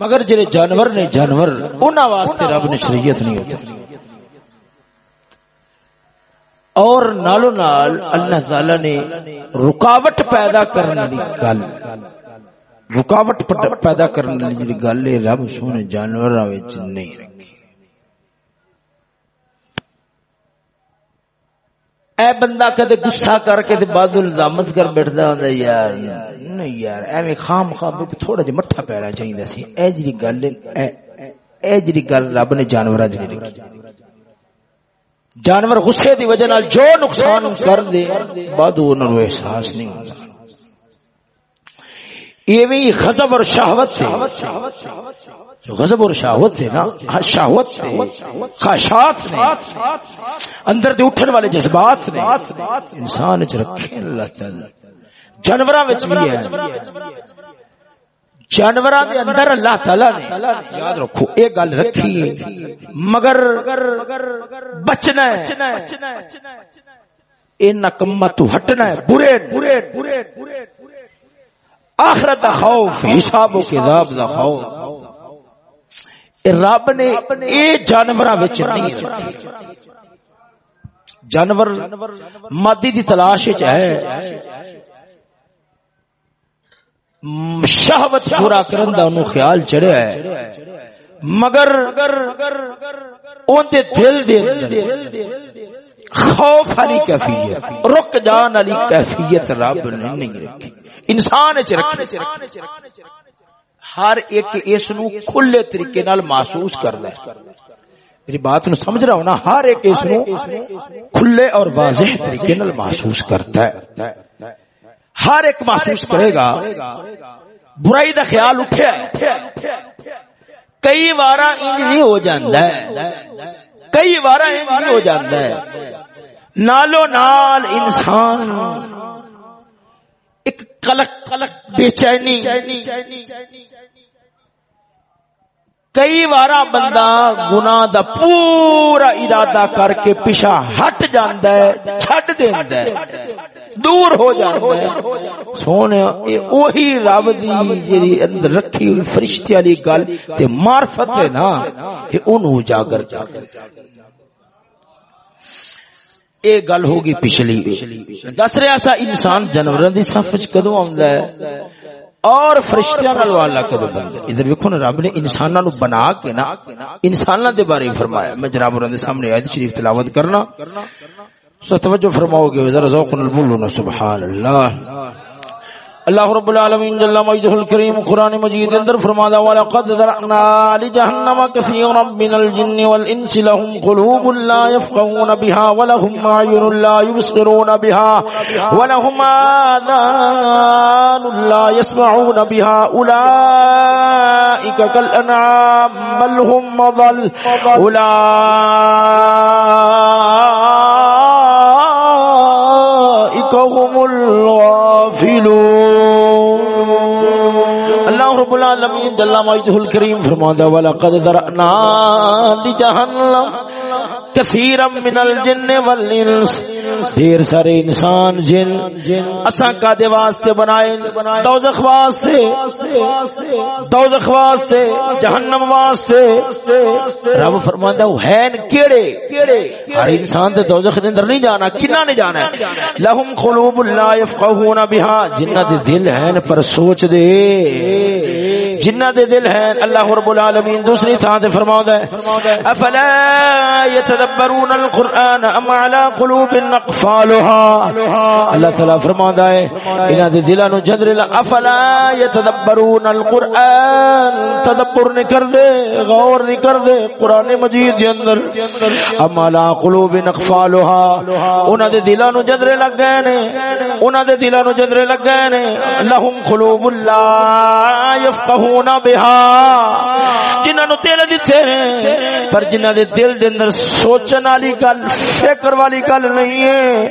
مگر جڑے جانور نے جانور، انہاں واسطے رب نے شریعت نہیں ہوتا اور نالو نال اللہ تعالی نے رکاوٹ پیدا کرنے والی گل۔ رکاوٹ پیدا کرنے والی جی گل ہے، رب سونے جانوراں وچ نہیں رکھی۔ اے بندہ کدے غصہ کر کے تے بعد الزامت کر بیٹھدا ہوندا یار۔ نہیں یار، ایویں خام خام تھوڑا جہا مٹھا پینا چاہیے سی۔ اے جی گل اے جی گل رب نے جانوراں وچ نہیں رکھی جانور غصے دی وجہ نال جو نقصان کر دے بعد انہاں نو احساس نہیں ہوندا۔ ایویں غضب اور شہوت سے۔ جو غضب اور شہوت سے نا ہاں، شہوت خواہشات نے اندر دے اٹھن والے جذبات نے انسان وچ رکھے اللہ تعالی۔ جانوراں وچ بھی ہے۔ جانوراں دے اندر اللہ تعالی نے، یاد رکھو اے گل رکھی، مگر بچنا ہے، اے نکما تو ہٹنا ہے برے برے برے، آخرت دا خوف، حساب و کتاب دا خوف۔ رب نے اے جانوراں وچ نہیں رکھی جانور مادی دی تلاش وچ ہے۔ شہوت پورا کرن دا انو خیال چڑھیا ہے۔ مگر اون دے دل دے خوف علی کیفیت، رک جان علی کیفیت رب نے نہیں رکھی۔ انسان وچ رکھی۔ ہر ایک اس نو کھلے طریقے نال محسوس کردا ہے۔ میری بات نو سمجھ رہا ہو نا؟ ہر ایک اس نو کھلے اور واضح طریقے نال محسوس کرتا ہے۔ ہر ایک محسوس کرے گا، برائی دا خیال اٹھیا کئی بار انج بھی ہو جاندہ ہے۔ کئی بار انج بھی ہو جاندہ ہے۔ نالو نال انسان ایک قلق قلق بے چینی۔ کئی بار بندہ گناہ دا پورا ارادہ کر کے پیچھا ہٹ جاندا ہے، چھڈ دیندا ہے، دور ہو جاندا ہے۔ سونے اے اوہی رب دی جڑی اندر رکھی ہوئی فرشتے والی گل تے معرفت ہے نا اے اونوں اجاگر۔ کر اے گل ہوگی پچھلی۔ دس رہا سا انسان جانوراں دی صف وچ کدوں آوندا ہے؟ اور فرشتیاں نال والا کدو بندا ادھر ویکھو نا، رب نے انساناں نو بنا کے نا انساناں دے بارے فرمایا۔ میں جناب اور دے سامنے ایت شریف تلاوت کرنا۔ سو توجہ فرماؤ گے، ذرا ذوق نال سبحان اللہ۔ اللہ رب العالمین جل مجدہ الکریم قرآن مجید اندر فرمادا وَلَقَدْ ذَرَعْنَا لِجَهَنَّمَ كَثِيرًا مِنَ الْجِنِّ وَالْإِنسِ لَهُمْ قُلُوبٌ لَا يَفْقَهُونَ بِهَا وَلَهُمْ أَعْيُنٌ لَا يُبْصِرُونَ بِهَا وَلَهُمْ آذَانٌ لَا يَسْمَعُونَ بِهَا أُولَئِكَ كَالْأَنْعَامِ بَلْ هُمْ أَضَلُّ أُولَئِكَ رب العالمین جل مجدہ الکریم فرماتا وَلَقَدْ ذَرَأْنَا لِجَهَنَّمَ كَثِيرًا مِنَ الْجِنِّ وَالْإِنسِ۔ دیر سارے انسان، جن اساں کا دے واسطے بنائے، دوزخ واسطے دوزخ واسطے، جہنم واسطے۔ رب فرماندا ہے کیڑے؟ ہر انسان تے دوزخ دے اندر نہیں جانا، کنا نے جانا ہے؟ لہم قلوب لا يفقهون بها جنہ دے دل ہیں پر سوچ دے۔ جنہ جنہ دے دل ہیں اللہ رب العالمین دوسری تھان تے فرماوندا ہے۔ افلا يتدبرون القران ام على قلوب اقفالها اللہ تعالی فرماتا ہے، انہاں دے دلاں نو جندر افلا يتدبرون القران تدبر نہیں کردے، غور نہیں کردے قران مجید دے اندر۔ ام على قلوب اقفالها انہاں دے دلاں نو جندر لگ گئے نے۔ انہاں دے دلاں نو جندر لگ گئے نے۔ لهم قلوب لا يفقهون بها. جنہاں نو دل دتے نے پر جنہاں دے دل دے اندر سوچن والی گل، فکر والی گل نہیں ہے۔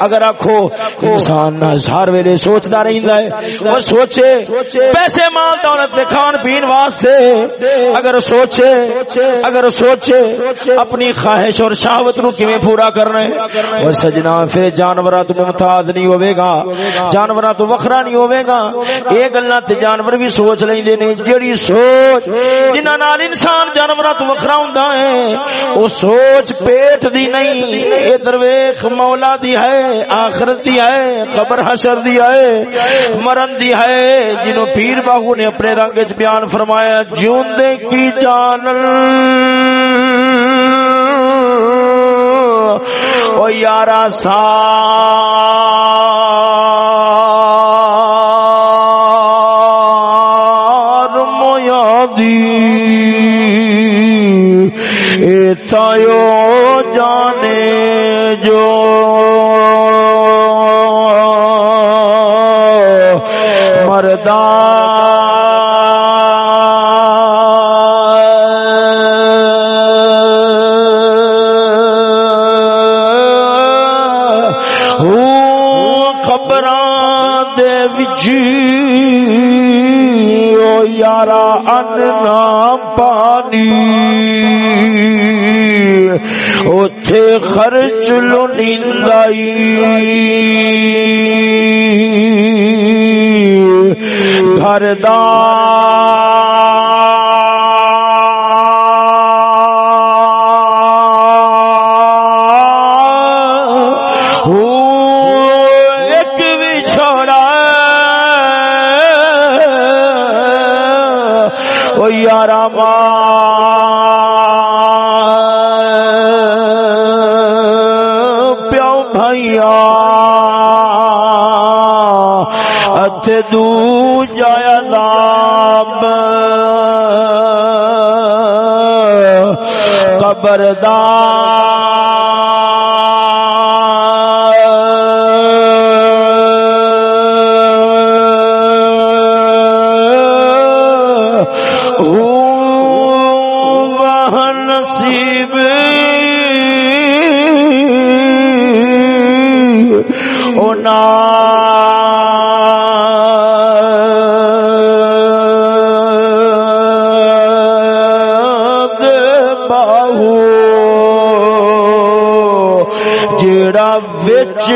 اگر آخو انسان نہ ہر ویلے سوچتا رہتا ہے وہ سوچے، پیسے مال دولت کے کھان پین واسطے، اگر سوچے اگر سوچے، اپنی خواہش اور شہوت نو کیویں پورا کرنا ہے؟ اور سجنا پھر جانوراں تو ممتاز نہیں ہوے گا، جانوراں تو وکھرا نہیں ہوے گا۔ یہ گلاں تے جانور بھی سوچ لیندے دے نہیں جڑی سوچ جنہاں نال انسان جانوراں تو وکھرا ہوندا ہے، او سوچ پیٹ دی نہیں، اے درویش مولا دی ہے، آخرت دی ہے، قبر حشر دی ہے، مرن دی ہے جنوں پیر باہو نے اپنے رنگ وچ بیان فرمایا، جیوندے کی جانل او یارا سا تیو جانے جو۔ مرد جی او یارا ان پانی۔ اوتھے خرچ لو نیندائی گھر دار دو جایا داب قبردار۔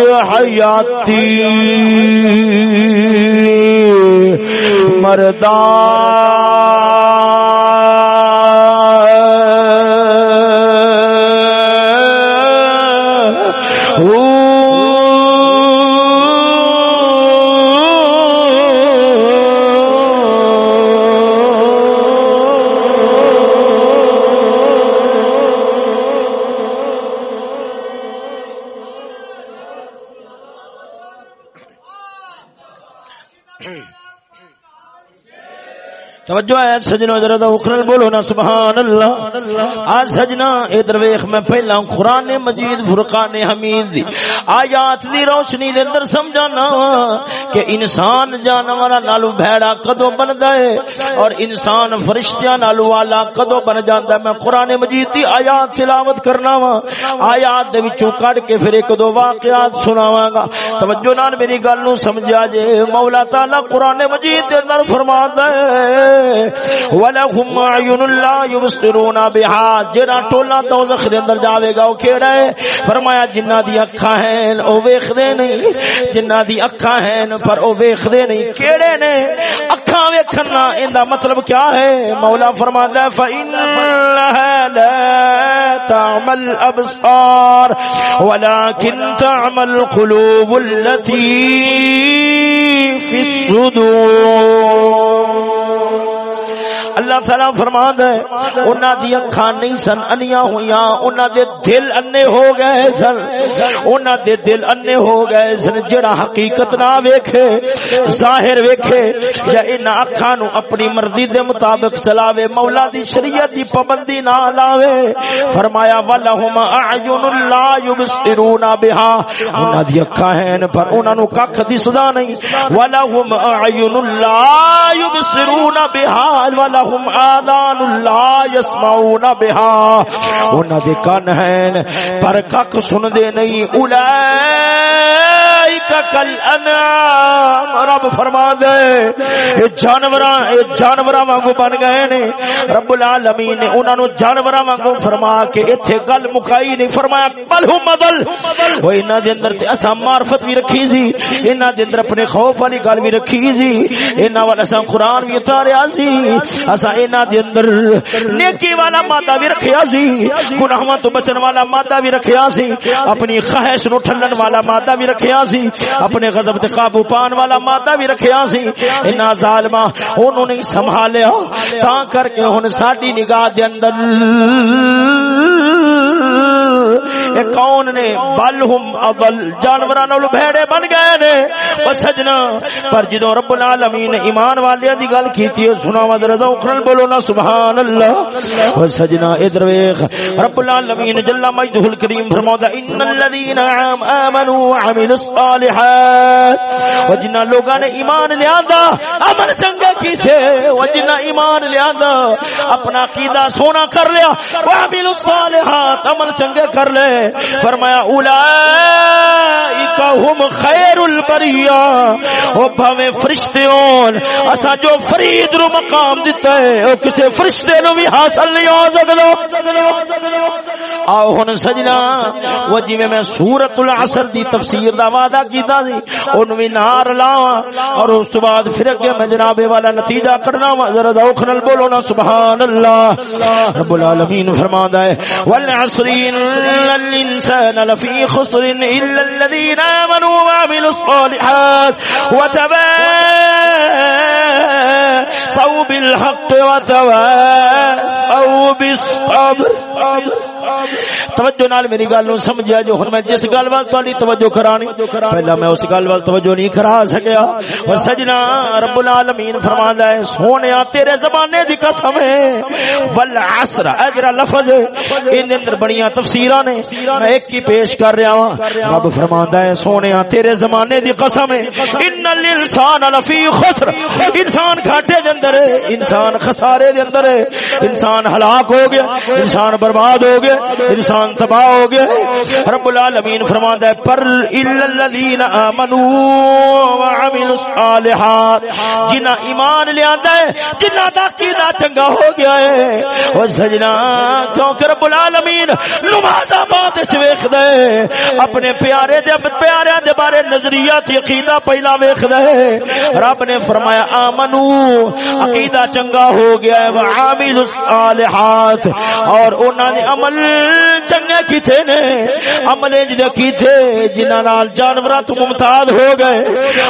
حیاتی مردان توجہ ہے سجنا ذرا اخرل بولو نا، سبحان اللہ۔ آج سجنا اے درویخ میں پہلا قرآن مجید، فرقان حمید دی۔ آیات دی روشنی دے اندر سمجھانا کہ انسان جانورا نالو بھیڑا کدو بن دے اور انسان فرشتیاں نالو والا کدو بن جاندا میں قرآن مجید دی آیات تلاوت کرنا وا۔ آیات دے وچوں کڈ کے پھر ایک دو واقعات سناواں گا۔ توجہ نال میری گل نو سمجھا جے۔ مولا تعالی قرآن مجید دے اندر فرماتا ہے۔ ولہم عیون اللہ یبصرون بها جڑا ٹولا دوزخ دے اندر جاوے گا او کیڑا ہے؟ فرمایا، جنہ دی اکھاں ہیں او ویکھدے نہیں۔ جنہ دی اکھاں ہیں، پر او ویکھدے نہیں۔ کیڑے نے اکھاں ویکھنا ایندا مطلب کیا ہے؟ مولا فرماندا ہے، فإنها لا تعمل ابصار ولكن تعمل قلوب التي في الصدور۔ اللہ تعالی فرمان ہے، انہاں دی اکھاں نہیں سن، انیاں ہویاں انہاں دے دل انے ہو گئے سن۔ انہاں دے دل انے ہو گئے سن، جڑا حقیقت نہ ویکھے، ظاہر ویکھے، یا ان اکھاں نو اپنی مرضی دے مطابق چلاوے، مولا دی شریعت دی پابندی نہ لاوے۔ فرمایا ولہم اعین لا یبصرون بها۔ انہاں دی اکھاں ہیں، پر انہاں نو ککھ دسدا نہیں۔ ولہم اعین لا یبصرون بها۔ ولہم لهم آذان لا يسمعون بها انہاں دے کان ہیں، پر کک سن دے نہیں۔ اولئک کل انعام رب فرما دے جانور جانور وانگو بن گئے نے۔ رب العالمین نے انہوں نے جانور وانگو فرما کے اتنے گل مکائی نہیں فرمایا، بل ہوں مدل۔ وہ دے اندر اصا معرفت بھی رکھی سی انہوں دے اندر اپنے خوف والی گل بھی رکھی سی۔ انہوں والا اصا قرآن بھی اتاریا سی۔ اصا انہوں دے اندر نیکی والا مادہ بھی رکھیا سی گناہوں تو بچن والا مادہ بھی رکھیا سی۔ اپنی خواہش نو ٹھلن والا مادہ بھی رکھیا سی۔ اپنے غضب تے قابو پان والا مادہ بھی رکھیا سی۔ انہاں ظالماں انہوں نے سنبھالیا۔ تاں کر کے ہن ساڈی نگاہ دے اندر اے کون نے بل ہم اول جانوراں نال بھیڑے بن گئے نے؟ او سجنا۔ پر جدوں رب العالمین ایمان والیاں دی گل کیتی ہے سناواں ذرا ذوق بولو نا سبحان اللہ او سجنا، ادھر ویکھ۔ رب العالمین جل مجدہ الکریم فرماتا ان الذين امنوا وعملوا الصالحات۔ وجنا لوگاں نے ایمان لیا عمل چنگا کیتے۔ وجنا ایمان لیا اپنا عقیدہ سونا کر لیا، وعملوا الصالحات، عمل چنگے کر لے۔ فرمایا اولئک هم خیر البریہ. او بھویں فرشتے ہون اسا جو فرید رو مقام دیتا ہے، او کسے فرشتے نو بھی حاصل نہیں ہو سکدا آو ہن سجنا، وہ جی میں سورت العصر دی تفسیر دا وعدہ کیتا سی اون وی نار لاواں، اور اس تو بعد پھر اگے میں جناب والا نتیجہ کرنا وا ذرا ذوق نال بولو نا، سبحان اللہ۔ رب العالمین فرماندا ہے والعصر الإنسان لفي خسر إلا الذين آمنوا وعملوا الصالحات وتواصوا بالحق وتواصوا بالصبر. توجہ نال میری گل نو سمجھیا جو، ہن میں جس گل وال تہاڈی توجہ کرانی، پہلا میں اس گل وال توجہ نہیں کرا سکیا۔ اور سجنا رب العالمین فرماندا ہے سونیا تیرے زمانے دی قسم ہے۔ والعصر، اجر لفظ ان اندر بڑیاں تفسیراں نے۔ میں ایک کی پیش کر رہا ہوں رب فرماندا ہے سونیا تیرے زمانے دی قسم ہے۔ ان الانسان لفی خسر۔ انسان گھاٹے دے اندر ہے، انسان خسارے دے اندر ہے۔ انسان انسان ہلاک ہو گیا، انسان برباد ہو گیا، انسان تباہ ہو گیا۔ رب العالمین فرماندا ہے، پر الا الذين امنوا وعملوا الصالحات جنہ ایمان لے آندا ہے، جنہ دا عقیدہ چنگا ہو گیا ہے۔ او سجنا، کیونکہ رب العالمین نماز آباد وچ ویکھدا ہے، اپنے پیارے دے، پیاریاں دے بارے نظریات، عقیدہ پہلا ویکھدا ہے۔ رب نے فرمایا آمنو عقیدہ چنگا ہو گیا ہے وعامل الصالحات صالحات، اور انہاں نے عمل چنگے کیتے نے؟ عمل جدے کیتے، جنہاں نال جانوراں تو ممتاز ہو گئے،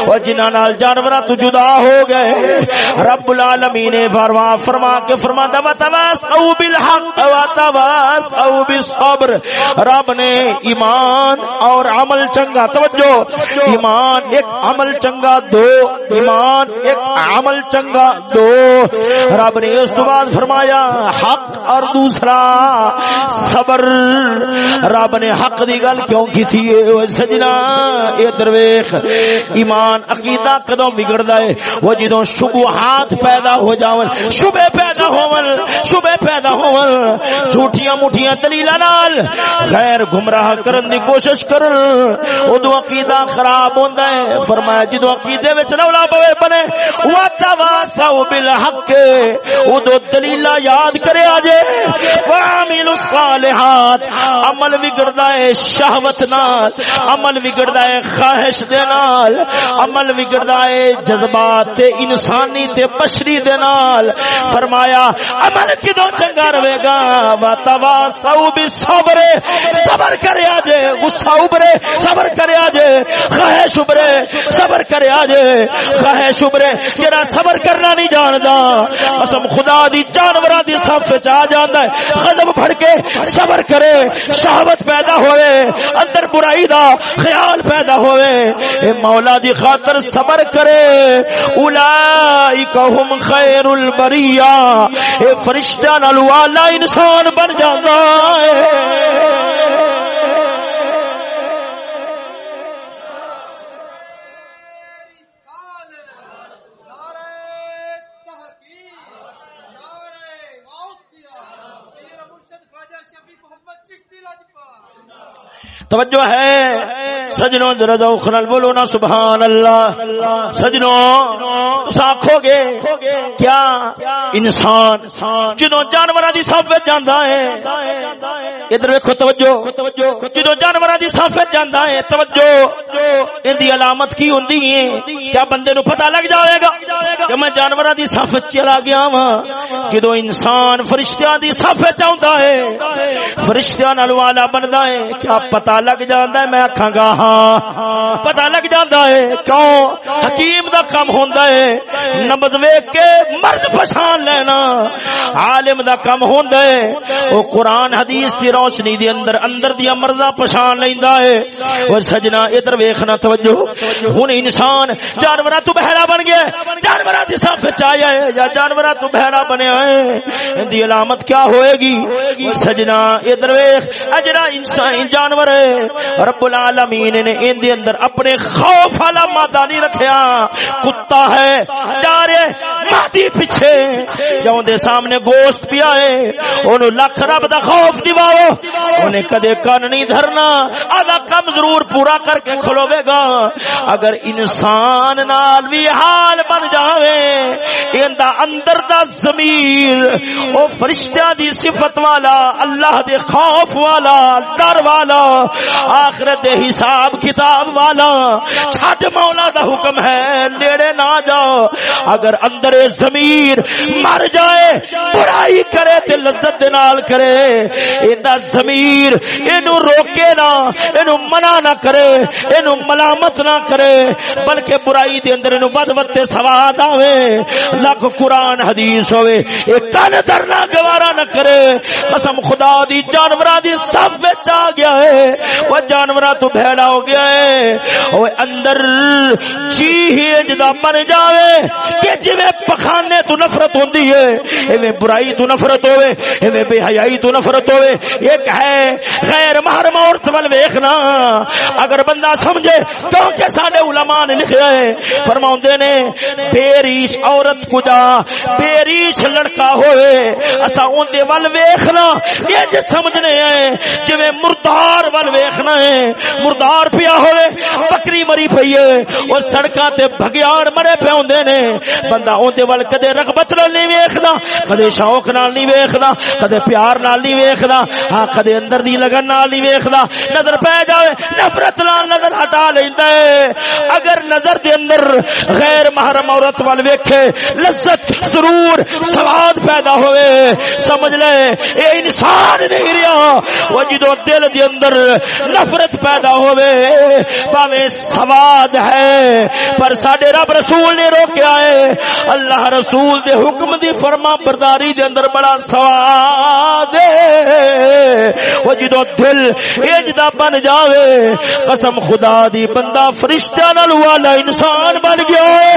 اور جنہاں نال جانوراں تو جدا ہو گئے، رب العالمین نے فرما فرما کے فرماتا و تواصوا بالحق و تواصوا بالصبر رب نے ایمان اور عمل چنگا، توجہ، ایمان ایک عمل چنگا دو، ایمان ایک عمل چنگا دو۔ رب نے اس تو بعد فرمایا حق اور دوسرا صبر۔ رب نے حق دی گل کیوں کی تھی سجنا، اے درویش، ایمان عقیدہ کدوں بگڑدا ہے؟ وہ جدوں شبہات پیدا ہو جاون، شبہ پیدا ہون، شبہ پیدا ہون، جھوٹیاں مٹھیاں دلیلاں نال غیر گمراہ کرن دی کوشش کرن، اودوں عقیدہ خراب ہوندا ہے۔ فرمایا، جدوں عقیدے وچ رولا پوے بنے وتواصوا بالحق، اودوں دلیلاں یاد کرے اجے وعملوا الصالحات۔ عمل بگڑدا ہے شہوت نال۔ عمل بگڑدا ہے خواہش دے نال۔ عمل بگڑدا ہے جذبات تے انسانی تے بشری دے نال۔ فرمایا، عمل کدوں چنگا رہے گا؟ وتواصوا بالصبر۔ صبر کریا جے غصہ ابرے صبر کریا جے خواہش ابرے صبر کریا جے خواہش ابرے جڑا صبر کرنا نہیں جاندا، قسم خدا دی، جانوراں دی صف وچ آ جاندا ہے، غضب پھڑ کے صبر کرے، شہوت پیدا ہوئے، اندر برائی دا خیال پیدا ہوئے۔ اے مولا دی خاطر صبر کرے اولائک هم خیر البریہ۔ اے فرشتہ نال والا انسان بن جاندا ہے۔ توجہ ہے۔ سجنوں، ذرا ذوق نال بولو نا سبحان اللہ سجنوں تس آکھو گے، کیا انسان جدوں جانوراں دی صف وچ جاندا ہے۔ ادھر ویکھو، توجہ۔ جدوں جانوراں دی صف وچ جاندا ہے، توجہ۔ ان دی علامت کی ہوندی ہے؟ کیا بندے نو پتہ لگ جاوے گا کہ میں جانوراں دی صف وچ چلا گیا ہاں جدوں انسان فرشتیاں دی صف وچ آوندا ہے، فرشتیاں نال والا بندا ہے، کیا پتہ لگ جاندا ہے میں آکھاں گا ہاں پتہ لگ جاندا ہے کیوں حکیم دا کم ہوندا ہے نماز ویکھ کے مرد پہچان لینا عالم دا کم ہوندا ہے او قرآن حدیث دی روشنی دی اندر اندر دی مرضا پہچان لیندا ہے او سجنا ادھر ویکھنا توجہ ہن انسان جانوراں تو بہڑا بن گیا جانوراں دی صف وچ آیا ہے یا جانوراں تو بہڑا بنیا ہے ان دی علامت کیا ہوئے گی او سجنا ادھر ویکھ اجرا انسان جانور ہے رب العالمین نے ان دے اندر اپنے خوف والا مادہ نہیں رکھیا۔ کتا ہے جا رہے مہدی پیچھے۔ جاؤں دے سامنے گوشت پیا ہے انہوں لکھ رب دا خوف دیواؤ انہیں کدے کن نہیں دھرنا۔ آدھا کم ضرور پورا کر کے کھلوے گا۔ اگر انسان نال بھی حال بن جاوے، ان دا اندر دا ضمیر، او فرشتہ دی صفت والا، اللہ دے خوف والا، ڈر والا آخرت حساب کتاب والا۔ چھٹ مولا دا حکم ہے، نیڑے نہ جاؤ۔ اگر اندر ضمیر مر جائے، برائی کرے تے لذت دے نال کرے۔ ایندا ضمیر اینو روکے نہ، اینو منع نہ کرے، اینو ملامت نہ کرے۔ بلکہ برائی دے اندر اینو ود ود تے سواد آوے۔ لاکھ قرآن، حدیث ہوے اے کن درنا گوارا نہ کرے۔ قسم خدا دی، جانوراں دی صف وچ آ گیا ہے۔ وہ جانوراں تو بھیڑا ہو گیا ہے او اندر جی ہی جدا بن جاوے کہ جویں پخانے تو نفرت ہوندی ہے ایویں برائی تو نفرت ہوے ایویں بے حیائی تو نفرت ہوے ایک ہے غیر محرم عورت ول ویکھنا اگر بندہ سمجھے کیونکہ سارے علماء نے لکھیا ہے فرماوندے نے بے ریش عورت کو جا بے ریش لڑکا ہوئے اسا اون دے ول ویکھنا یہ جے سمجھنے ہیں جویں مردار ول ویکھنا ہے، مردار پیا ہوئے، بکری مری پئی ہے۔ او سڑکاں تے بھگیاڑ مرے پے ہوندے نے۔ بندہ اون دے ول کدے رغبت نال نہیں ویکھدا کدے شوق نال نہیں ویکھدا کدے پیار نال نہیں ویکھدا ہاں کدے اندر دی لگن نال نہیں ویکھدا نظر پے جاوے، نفرت نال نظر ہٹا لیندا ہے۔ اگر نظر دے اندر غیر محرم عورت وال ویکھے، لذت، سرور، سواد پیدا ہوئے۔ سمجھ لے، اے انسان نہیں رہا وہ جدو دل دے اندر نفرت پیدا ہوئے پاوے سواد ہے، پر ساڈے رب رسول نے روکیا ہے۔ اللہ رسول دے حکم دی فرما برداری دے اندر بڑا سواد ہے۔ وہ جدو دل اجدا بن جاوے، قسم خدا دی، بندہ فرشتہ نال والا انسان بن گیا۔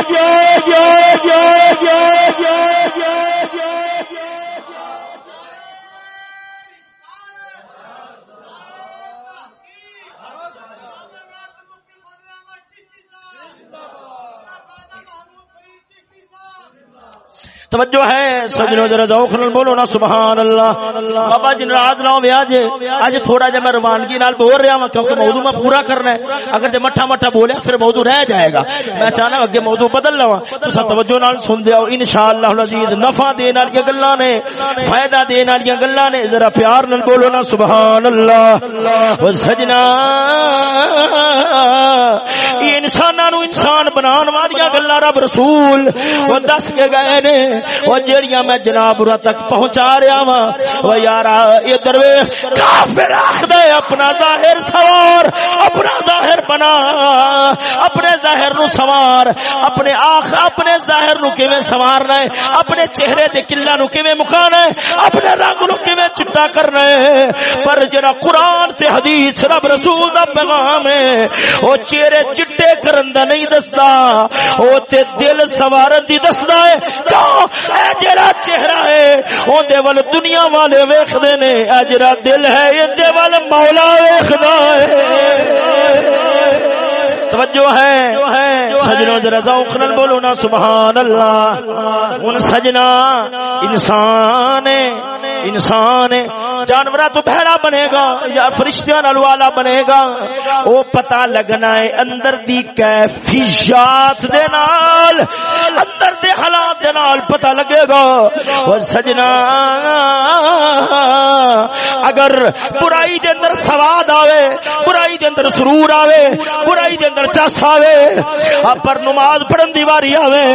توجہ ہے سجنوں ذرا ذوق نال بولو نا سبحان اللہ بابا جی ناراض نہ ہوے اج اج تھوڑا جا میں روانگی نال بول رہا ہوں کیونکہ موضوع میں پورا کرنا ہے۔ اگر جے مٹھا مٹھا بولیا، پھر موضوع رہ جائے گا۔ میں چاہنا اگے موضوع بدل لواں۔ تساں توجہ نال سن دیو انشاءاللہ العزیز، نفع دین والی گلاں نے، فائدہ دین والی گلاں نے۔ ذرا پیار نال بولو نا سبحان اللہ او سجنا انسان بنان والی گلاں رب رسول او دس کے گئے نے، وہ جڑیاں میں جناب تک پہنچا رہا وا وہ یار ادھر کافر آخد اپنا ظاہر سوار، اپنا ظاہر بنا، اپنے ظاہر نو سوار، اپنے آخ، اپنے ظاہر نو کیویں سوارنا ہے اپنے چہرے دے کلا نو کیویں مکانا ہے اپنے رنگ نو کیویں چٹا کرنا ہے، پر جڑا قرآن تے حدیث رب رسول دا پیغام ہے، وہ چہرے چٹے کرن دا نہیں دسدا او تے دل سوارن دی دسدا ہے کیوں اے جڑا چہرہ ہے، اون دے ول دنیا والے ویکھدے نے، اے جڑا دل ہے، اے دے ول مولا ویکھدا ہے۔ توجہ ہے، سجنوں ذرا ذوق نال بولو نا، سبحان اللہ۔ ہن سجنا انسان انسان جانور تو بہڑا بنے گا یا فرشتیاں نال والا بنے گا۔ او پتہ لگنا ہے اندر دی کیفیات دے نال، اندر دے حالات دے نال پتہ لگے گا۔ او سجنا، اگر برائی دے اندر سواد آوے، برائی دے اندر سرور آوے، برائی دے اندر چس آوے پر نماز پڑھن دی واری آوے،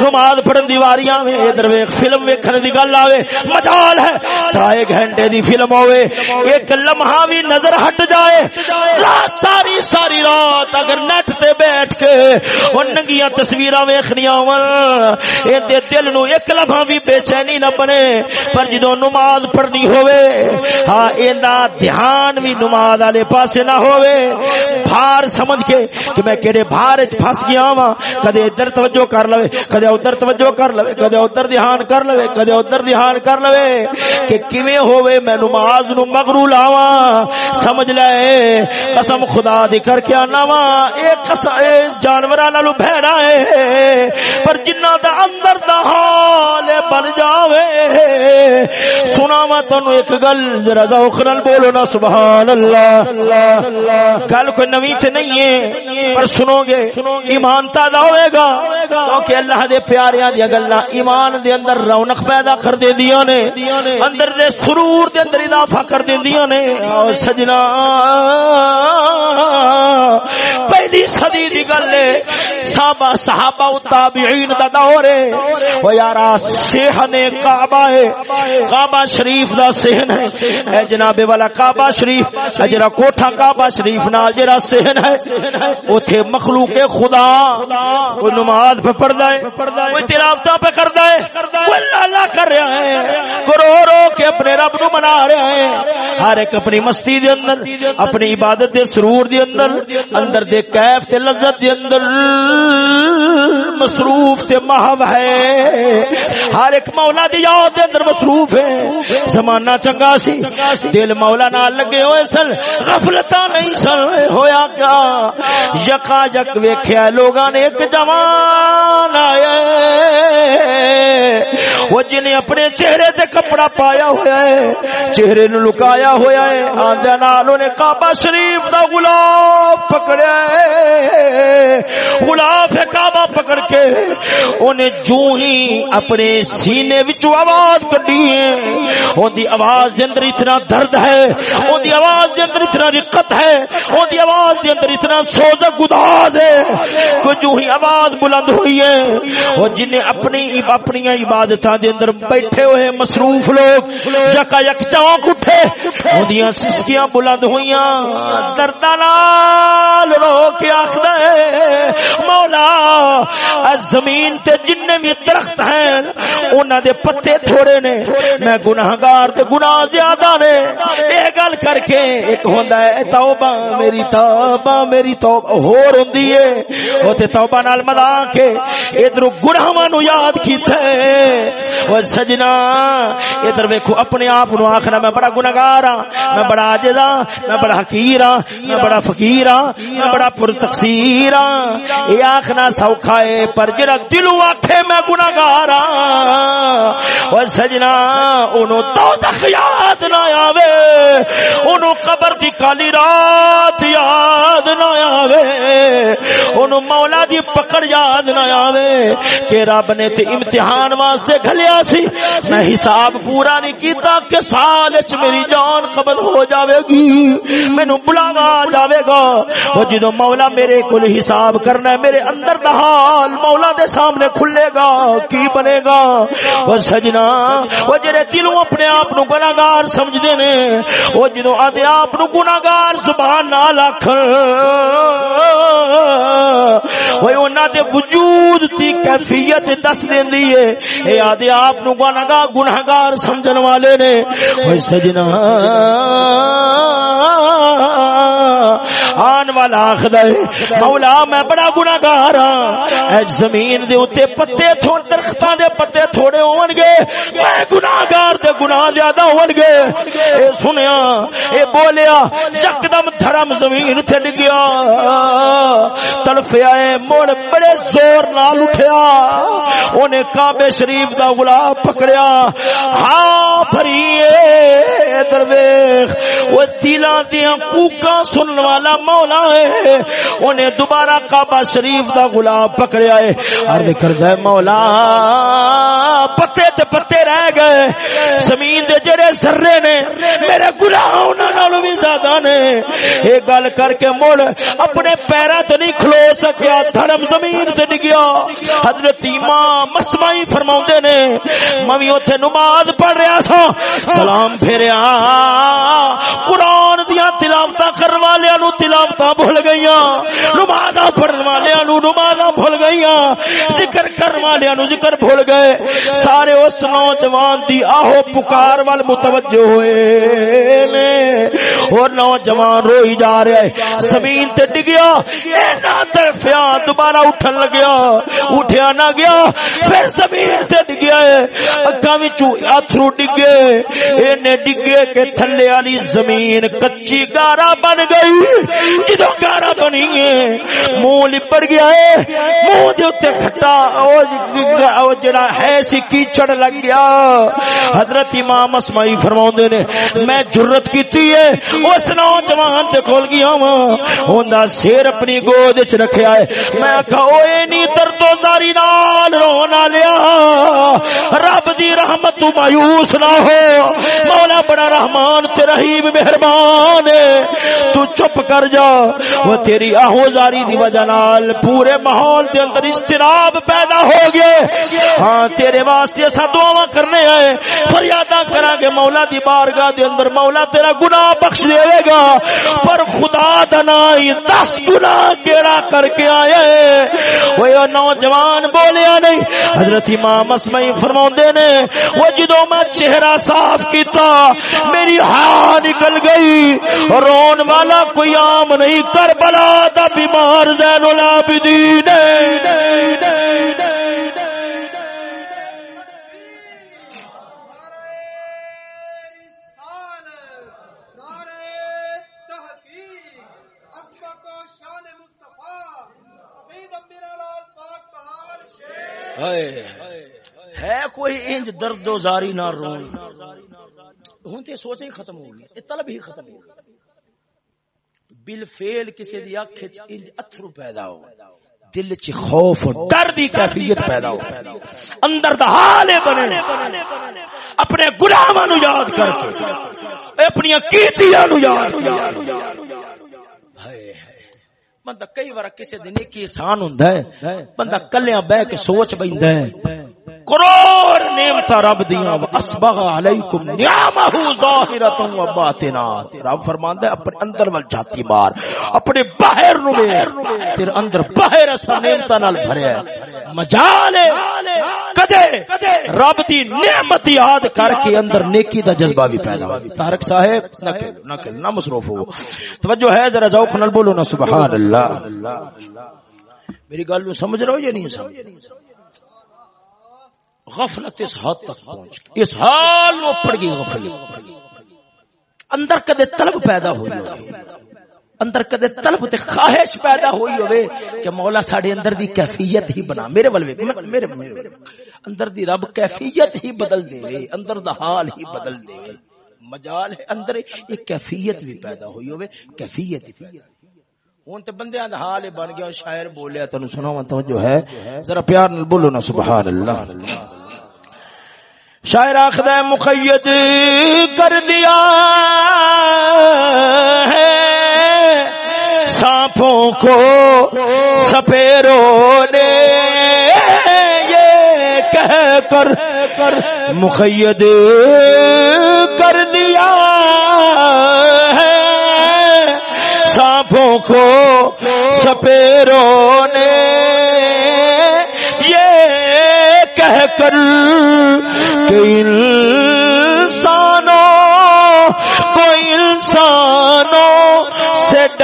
نماز پڑھن دی واری آوے، ادھر ویکھ، فلم ویکھن دی گل آوے، مجال ہے۔ ترائے گھنٹے دی فلم ہوئے، ایک لمحہ بھی نظر ہٹ جائے۔ رات ساری ساری رات اگر نیٹ تے بیٹھ کے اور ننگیاں تصویراں ویکھنیاں ون اے دے دل نو ایک لمحہ بھی بے چینی نہ بنے۔ پر جدوں نماز پڑھنی ہوئے ہاں ایندا دھیان بھی نماز والے پاسے نہ ہوئے۔ بھار سمجھ کے کہ میں کیڑے بھار وچ پھس گیا ہاں کدے ادھر توجہ کر لوے، کدے ادھر توجہ کر لوے، کدے ادھر دھیان کر لوے، کدے ادھر دھیان کر لوے۔ کہ کیویں ہوے میں نماز نو مغرو لاواں؟ سمجھ لے، قسم خدا دی کر کے انا وا اے قسم، اے جانوراں نالو بھڑا ہے، پر جنہ دا اندر دا حال بن جاوے۔ سنا وا تانوں ایک گل، ذرا ذوق نال بولو نا، سبحان اللہ۔ گل کوئی نوی تے نہیں ہے، پر سنو گے، ایمان تازہ ہوئے گا۔ کیونکہ اللہ دے پیاریاں دی گلاں، ایمان دے اندر رونق پیدا کر دے دیاں نے۔ اندر دے سرور دے اندر اضافہ کر دیندیاں نے۔ او سجنا۔ پہلی صدی دی گل ہے۔ صحابہ صحابہ و تابعین دا دور ہے۔ او یارا صحن کعبہ ہے۔ کعبہ شریف دا صحن ہے۔ اے جناب والا کعبہ شریف جڑا کوٹھا کعبہ شریف نال جڑا صحن ہے، اوتھے مخلوق خدا کوئی نماز پہ پڑھدا ہے، کوئی تلاوت پہ کردا ہے، کوئی اللہ کر رہا ہے کرو رو کے اپنے رب نو منا رہا ہے۔ ہر ایک اپنی مستی دے اندر، اپنی عبادت دے سرور دے اندر اندر دے کیف تے لذت دے اندر مصروف تے محو ہے۔ ہر ایک مولا دی یاد دے اندر مصروف ہے۔ زمانہ چنگا سی۔ دل مولا نال لگے ہوئے سن۔ غفلتاں نہیں سن ہویا کیا۔ یکا یک ویکھیا لوگاں نے ایک جوان آیا وہ جن اپنے چہرے تے کپڑا پایا ہوا ہے، چہرے نو لکایا ہوا ہے۔ آندے نال نے کعبہ شریف دا غلاف پکڑیا ہے۔ غلاف کعبہ پکڑ کے انہیں جو ہی اپنے سینے وچ آواز کڈی ہے۔ اون دی آواز دے اندر اتنا درد ہے، اون دی آواز دے اندر اتنا رقت ہے، اون دی آواز دے اندر اتنا سوز گداز ہے۔ کہ ہی آواز بلند ہوئی ہے۔ وہ جن اپنی اپنی عبادتاں دے اندر بیٹھے ہوئے مصروف لوگ، جکا یک چونک اٹھے اودیاں سسکیاں بلند ہویاں درد نال رو کے آخدا ہے، مولا اس زمین تے جن بھی درخت ہیں، انہاں دے پتے تھوڑے نے۔ میں گناہگار تے گناہ زیادہ نے۔ اے گل کر کے ایک ہوندا ہے، توبہ میری توبہ میری، توبہ، ہور ہوندی ہے۔ او تے توبہ نال ملا کے ادھر گناہاں نو یاد کیتا ہے او سجنا، ادھر ویکھو اپنے آپ نو آکھنا، میں بڑا گناہگار ہاں میں بڑا عاجز ہاں میں بڑا حقیر ہاں میں بڑا فقیر ہاں میں بڑا پر تقصیر ہاں۔ اے آکھنا سوکھا ہے، پر جڑا دلوں آکھے میں گناہگار ہاں۔ او سجنا، اونوں دوزخ یاد نہ آوے، اونوں قبر دی کالی رات یاد نہ آوے، اونوں مولا مولا دی پکڑ یاد نہ آوے کہ رب نے تے امتحان واسطے گھلیا سی۔ میں حساب پورا نہیں کیتا کہ سال وچ میری جان قبض ہو جاوے گی۔ مینوں بلاوا جاوے گا۔ او جدوں مولا میرے کول حساب کرنا ہے، میرے اندر دا حال مولا دے سامنے کھلے گا، کی بنے گا؟ او سجنا او جڑے دلوں اپنے آپ نو گناہگار سمجھدے نے او جدوں آدے آپ نو گناہگار زبان نال آکھن۔ اوے انہاں دے وجود دی کیفیت دس دیندی ہے۔ اے آدے آپ نو گناہگار سمجھن والے نے۔ اوے سجنا۔ والا آخد مولا، میں بڑا گناہگار ہاں۔ زمین دے اوتے پتے تھوڑ درختاں دے پتے تھوڑے ہون گے میں گناہگار تے گناہ زیادہ ہون گے اے سنیا، اے بولیا، یکدم دھرم زمین تے ڈگیا تڑفیا اے موڑ بڑے زور نال اٹھیا۔ اونے کعبے شریف دا غلام پکڑیا۔ ہاں بھری درویش وہ دلا دیا کوکا سننے والا مولا ہے। انہیں دوبارہ کعبہ شریف دا غلام پکڑیا ہے۔ عرض کردا ہے، مولا، پتے تے پتے رہ گئے۔ زمین دے جڑے ذرے نے، میرے گناہ انہاں نالوں بھی زیادہ نے۔ اے گل کر کے مڑ، اپنے پیراں تے نہیں کھلو سکیا، دھڑم زمین تے ڈگیا۔ حضرت امام مسمعی فرماوندے نے، میں اوتھے نماز پڑھ رہا سا سلام پھیریا۔ قرآن دیا تلاوتاں کرن والیاں نو تلاوتاں بھول گئیاں، نمازاں پڑھن والیاں نو نمازاں بھول گئیاں، ذکر کرن والیاں نو ذکر بھول گئے۔ سارے اس نوجوان دی آہو پکار وال متوجہ ہوئے نے۔ اور نوجوان روئی جا رہا ہے زمین تے ڈگیا، اینا طرفیا دوبارہ اٹھن لگیا۔ اٹھیا نہ گیا، پھر زمین تے ڈگیا ہے۔ اکھاں وچوں اتھرو ڈگے، اینے ڈگے کے تھلے والی زمین کچی گارا بن گئی۔ جدو گارا بنی ہے، منہ لپڑ گیا ہے، منہ دے اوتے کھٹا، او جڑا ہے سی کیچڑ لگ گیا۔ حضرت امام اسمائی فرماوندے نے، میں جرت کیتی ہے، اس نوجوان دے کول گیا ہاں۔ وا ہوندا سیر اپنی گود وچ رکھیا ہے۔ میں کہا اوے نی درد و زاری نال رونا لیا رب دی رحمت تو مایوس نہ ہو۔ مولا بڑا رحمان تے رحیم مہربان ہے۔ تو چپ کر جا۔ وہ تیری آہوزاری دی وجہ نال پورے ماحول دے اندر استراب پیدا ہو گئے۔ ہاں تیرے واسطے اسا دعاواں کرنے آئے۔ فریاداں کراں گے مولا دی بارگاہ دے اندر۔ مولا تیرا گناہ بخش دے گا۔ پر خدا دا نائی دس گناہ کیڑا کر کے آئے۔ وہ نوجوان بولیا نہیں۔ حضرت امام اسمعی فرماوندے نے، وہ جدوں میں چہرہ صاف کیتا، میری ہاں نکل گئی۔ رون والا کوئی عام نہیں کربلا دا بیمار زین العابدین۔ ہے کوئی انج درد و زاری نہ رون ہوں تو سوچ ہی ختم ہو گئی طلب ہی ختم ہو گئی۔ بل فیل کسی دی اکھ وچ انج اتھرو پیدا ہو دل چ خوف اور ڈر دی کیفیت پیدا ہو اندر دا حال بنے۔ اپنے گناہاں نو یاد کر کے۔ اپنی کیتیاں نو یاد ہائے بندہ کئی بار کسی دن ایک احسان ہوندا ہے۔ بندہ کلیاں بہ کے سوچ بیندا ہے۔ کروڑ نعمت رب دیاں اسبغ علیکم نعمہ ظاہرۃ و باطنہ۔ رب فرماندا ہے، اپنے اندر ول جاتی مار، اپنے باہر نو تیرے اندر باہر اس نعمتاں نال بھریا ہے۔ مجال کدے رب دی نعمت یاد کر کے اندر نیکی دا جذبہ بھی پیدا ہو تارک صاحب، نہ کہ نہ کہ نہ مصروف ہو۔ توجہ ہے، ذرا ذوق نال بولو نا، سبحان اللہ۔ میری گل سمجھ رہے ہو یا نہیں سمجھ؟ غفلت اس حد تک پہنچ گئی۔ اس حال وہ پڑ گئی غفلت اندر کدے طلب پیدا ہوئی اندر کدے طلب تے خواہش پیدا ہوئی ہوئے کہ مولا ساڑے اندر دی کیفیت ہی بنا۔ میرے بلوے میرے میرے اندر دی رب کیفیت ہی بدل دے۔ وے اندر دا حال ہی بدل دے۔ وے مجال ہے اندر، ایک کیفیت بھی پیدا ہوئی ہوئے۔ کیفیت ہی پیدا ہوں تو بندے دا حال بن گیا۔ شاعر بولیا تینوں سنا تو جو ہے۔ ذرا پیار نال بولو نا، سبحان اللہ۔ شاعر آخد مقید کر دیا ہے۔ سانپوں کو سپیروں نے یہ کہہ کر کر مقید کر دیا ہے۔ سانپوں کو سپیروں نے یہ کہہ کر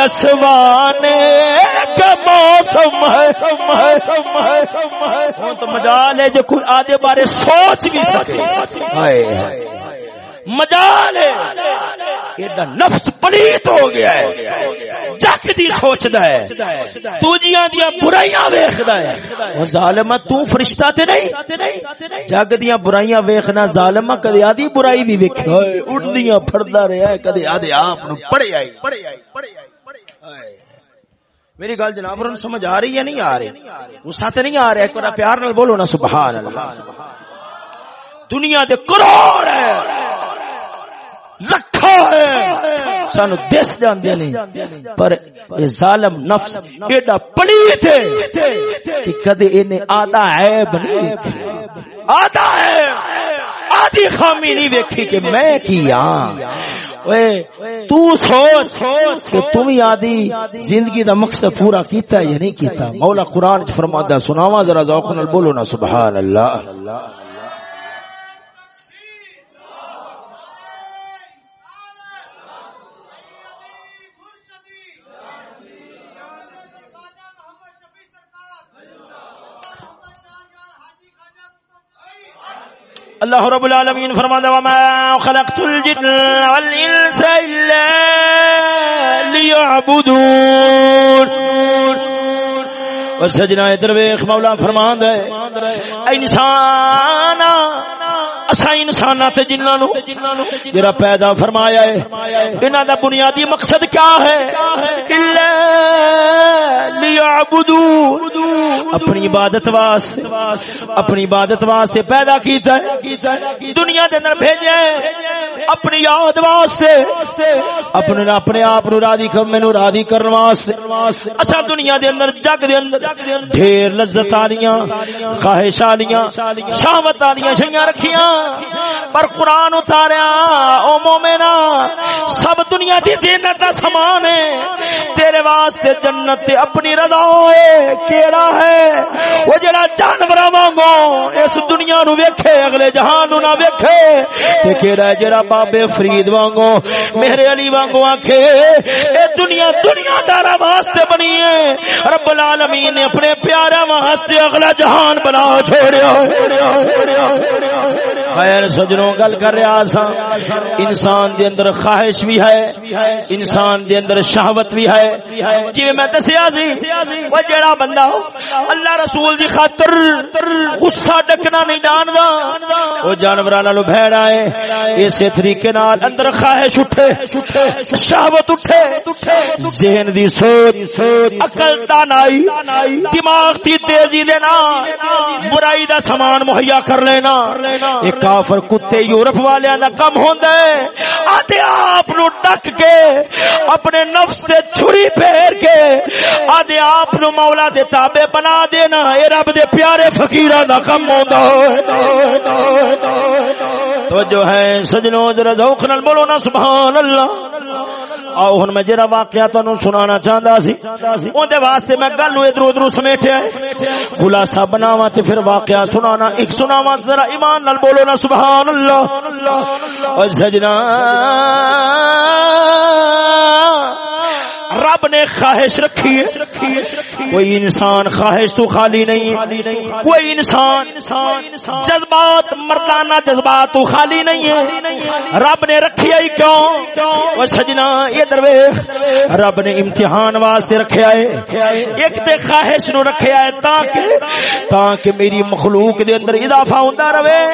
سے ڈسوانے کا موسم ہے تو مجال ہے جو کوئی آدھے بارے سوچ بھی سکے۔ مجال ہے نفس پلیت ہو گیا ہے۔ جگ دی سوچدا ہے۔ دوجیاں دی برائیاں ویکھدا ہے۔ او ظالم تو فرشتہ تے نہیں۔ جگ دی برائیاں ویکھنا ظالم کدی آدی برائی بھی ویکھے اٹھدیاں پھڑدا رہیا ہے کدی آدے آپ نو پڑے آئی پڑے آئی پڑے آئی میری گل جناب سمجھ آ رہی ہے، نہیں آ رہی غصہ تے نہیں آ رہا، ایک بار پیار نال بولو نا، سبحان اللہ۔ دنیا دے کروڑ ہے لکھا ہے، سانو دس جاندے نہیں۔ پر یہ ظالم نفس ایڈا پلیت ہے کہ کدے انہیں آدھا عیب نہیں آدھا ہے آدھی خامی نہیں ویکھی کہ میں کیا تو سوچ کہ تم یادی آدھی زندگی دا مقصد پورا کیتا ہے یا نہیں کیتا؟ مولا قرآن فرماتا سناوا ذرا ذوق نال بولو نا، سبحان اللہ۔ اللہ رب العالمین فرماتا وما خلقت الجن والانس الا ليعبدون۔ وسجنا ادھر ویکھ مولا فرماندا ہے انسان اسا انساناں تے جنہاں نو جڑا پیدا فرمایا ہے، انہاں دا بنیادی مقصد کیا ہے؟ الا لیعبدون اپنی عبادت واسطے، اپنی عبادت واسطے پیدا کیتا ہے۔ دنیا دے اندر بھیجے اپنی یاد واسطے۔ اپنے اپنے آپ نو راضی کر، مینوں راضی کرن واسطے۔ اسا دنیا دے اندر، جگ دے اندر ڈھیر لذت والیاں خواہش والیاں شہوت والیاں شیاں رکھیاں۔ پر قرآن اتاریا، او مومنا سب دنیا دی زینت دا سامان ہے۔ تیرے واسطے جنت تے اپنی رضا ہوئے کیڑا ہے؟ وہ جڑا جانوراں وانگو اس دنیا نو ویکھے، اگلے جہان نو نہ ویکھے۔ تے کیڑا ہے جڑا بابے فرید وانگو، میرے علی وانگو آکھے، اے دنیا دنیا دارا واسطے بنی ہے۔ رب العالمین نے اپنے پیارا واسطے اگلا جہان بنا چھوڑیا خیر سجنوں گل کر رہا سا انسان دے اندر خواہش بھی ہے، انسان دے اندر شہوت بھی ہے۔ جی میں دسیا سی، وہ جڑا بندہ اللہ رسول دی خاطر غصہ ڈکنا نہیں جاندا۔ وہ جانوراں نالوں بھڑا ہے اسی طریقے نال اندر خواہش اٹھے، شہوت اٹھے۔ ذہن دی سوچ، عقل دانائی، دماغ دی تیزی دے نال، برائی دا سامان مہیا کر لینا۔ ایک کافر کتے یورپ والے دا کم ہوندا ہے آتے آپ نو ڈک کے، اپنے نفس تے چھری پھیر کے آدھے آپ نو مولا دے تابع بنا دینا۔ اے رب دے پیارے فقیراں دا کم ہوندا۔ تو جو ہے، سجنوں ذرا ذوق نال بولو نا، سبحان اللہ۔ آؤ، ہن میں جڑا واقعہ تانوں سنانا چاہندا سی اون دے واسطے میں گل ادھر ادھر سمیٹیا خلاصہ بناواں تے پھر واقعہ سنانا، ایک سناواں ذرا ایمان نال بولو نا، سبحان اللہ۔ او سجنا رب نے خواہش رکھی ہے۔ کوئی انسان خواہش تو خالی نہیں کوئی انسان جذبات، مردانہ جذبات تو خالی نہیں ہے۔ رب نے رکھی ہی کیوں؟ وہ سجنا، یہ دروے رب نے امتحان واسطے رکھیا ہے ایک تے خواہش نو رکھیا ہے تاکہ تاکہ میری مخلوق دے اندر اضافہ ہوندا رہے۔